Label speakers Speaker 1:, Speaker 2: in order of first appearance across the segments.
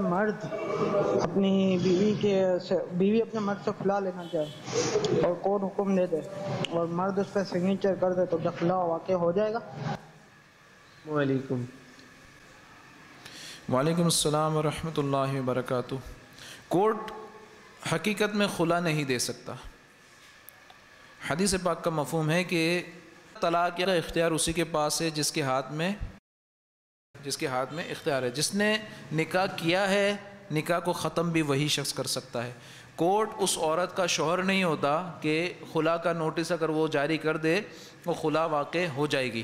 Speaker 1: مرد اپنی بیوی کے بیوی اپنے مرد سے کھلا لینا چاہے اور کون حکم دے دے اور مرد اس پہ سگنیچر کر دے تو کھلا واقع ہو جائے گا۔
Speaker 2: وعلیکم۔
Speaker 3: وعلیکم السلام ورحمۃ اللہ وبرکاتہ۔ کورٹ حقیقت میں خلا نہیں دے سکتا۔ حدیث پاک کا مفہوم ہے کہ طلاق یا اختیار اسی کے پاس ہے جس کے ہاتھ میں جس کے ہاتھ میں اختیار ہے۔ جس نے نکاح کیا ہے، نکاح کو ختم بھی وہی شخص کر سکتا ہے۔ کورٹ اس عورت کا شوہر نہیں ہوتا کہ خلا کا نوٹس اگر وہ جاری کر دے وہ خلا واقع ہو جائے گی۔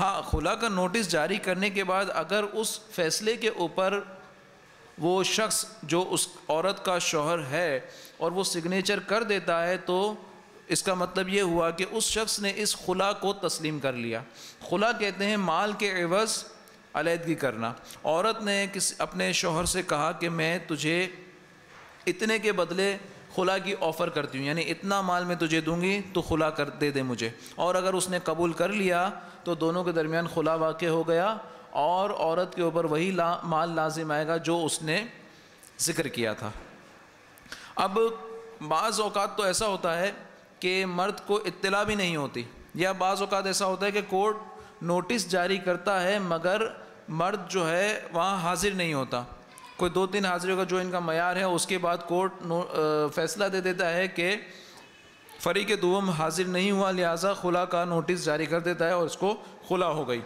Speaker 3: ہاں خلا کا نوٹس جاری کرنے کے بعد اگر اس فیصلے کے اوپر وہ شخص جو اس عورت کا شوہر ہے اور وہ سگنیچر کر دیتا ہے تو اس کا مطلب یہ ہوا کہ اس شخص نے اس خلا کو تسلیم کر لیا۔ خلا کہتے ہیں مال کے عوض علیحدگی کرنا۔ عورت نے کس، اپنے شوہر سے کہا کہ میں تجھے اتنے کے بدلے خلا کی آفر کرتی ہوں یعنی اتنا مال میں تجھے دوں گی، تو خلا کر دے دے مجھے۔ اور اگر اس نے قبول کر لیا، تو دونوں کے درمیان خلا واقع ہو گیا اور عورت کے اوپر وہی لا، مال لازم آئے گا جو اس نے ذکر کیا تھا۔ اب بعض اوقات تو ایسا ہوتا ہے کہ مرد کو اطلاع بھی نہیں ہوتی، یا بعض اوقات ایسا ہوتا ہے کہ کورٹ نوٹس جاری کرتا ہے مگر مرد جو ہے وہاں حاضر نہیں ہوتا۔ کوئی دو تین حاضریوں کا جو ان کا معیار ہے، اس کے بعد کورٹ فیصلہ دے دیتا ہے کہ فریق دوم حاضر نہیں ہوا، لہٰذا خلا کا نوٹس جاری کر دیتا ہے اور اس کو خلا ہو گئی۔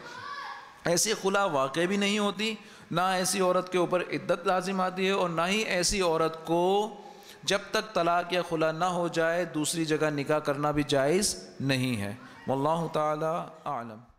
Speaker 3: ایسی خلا واقع بھی نہیں ہوتی، نہ ایسی عورت کے اوپر عدت لازم آتی ہے اور نہ ہی ایسی عورت کو جب تک طلاق یا خلا نہ ہو جائے، دوسری جگہ نکاح کرنا بھی جائز نہیں ہے۔ واللہ تعالی عالم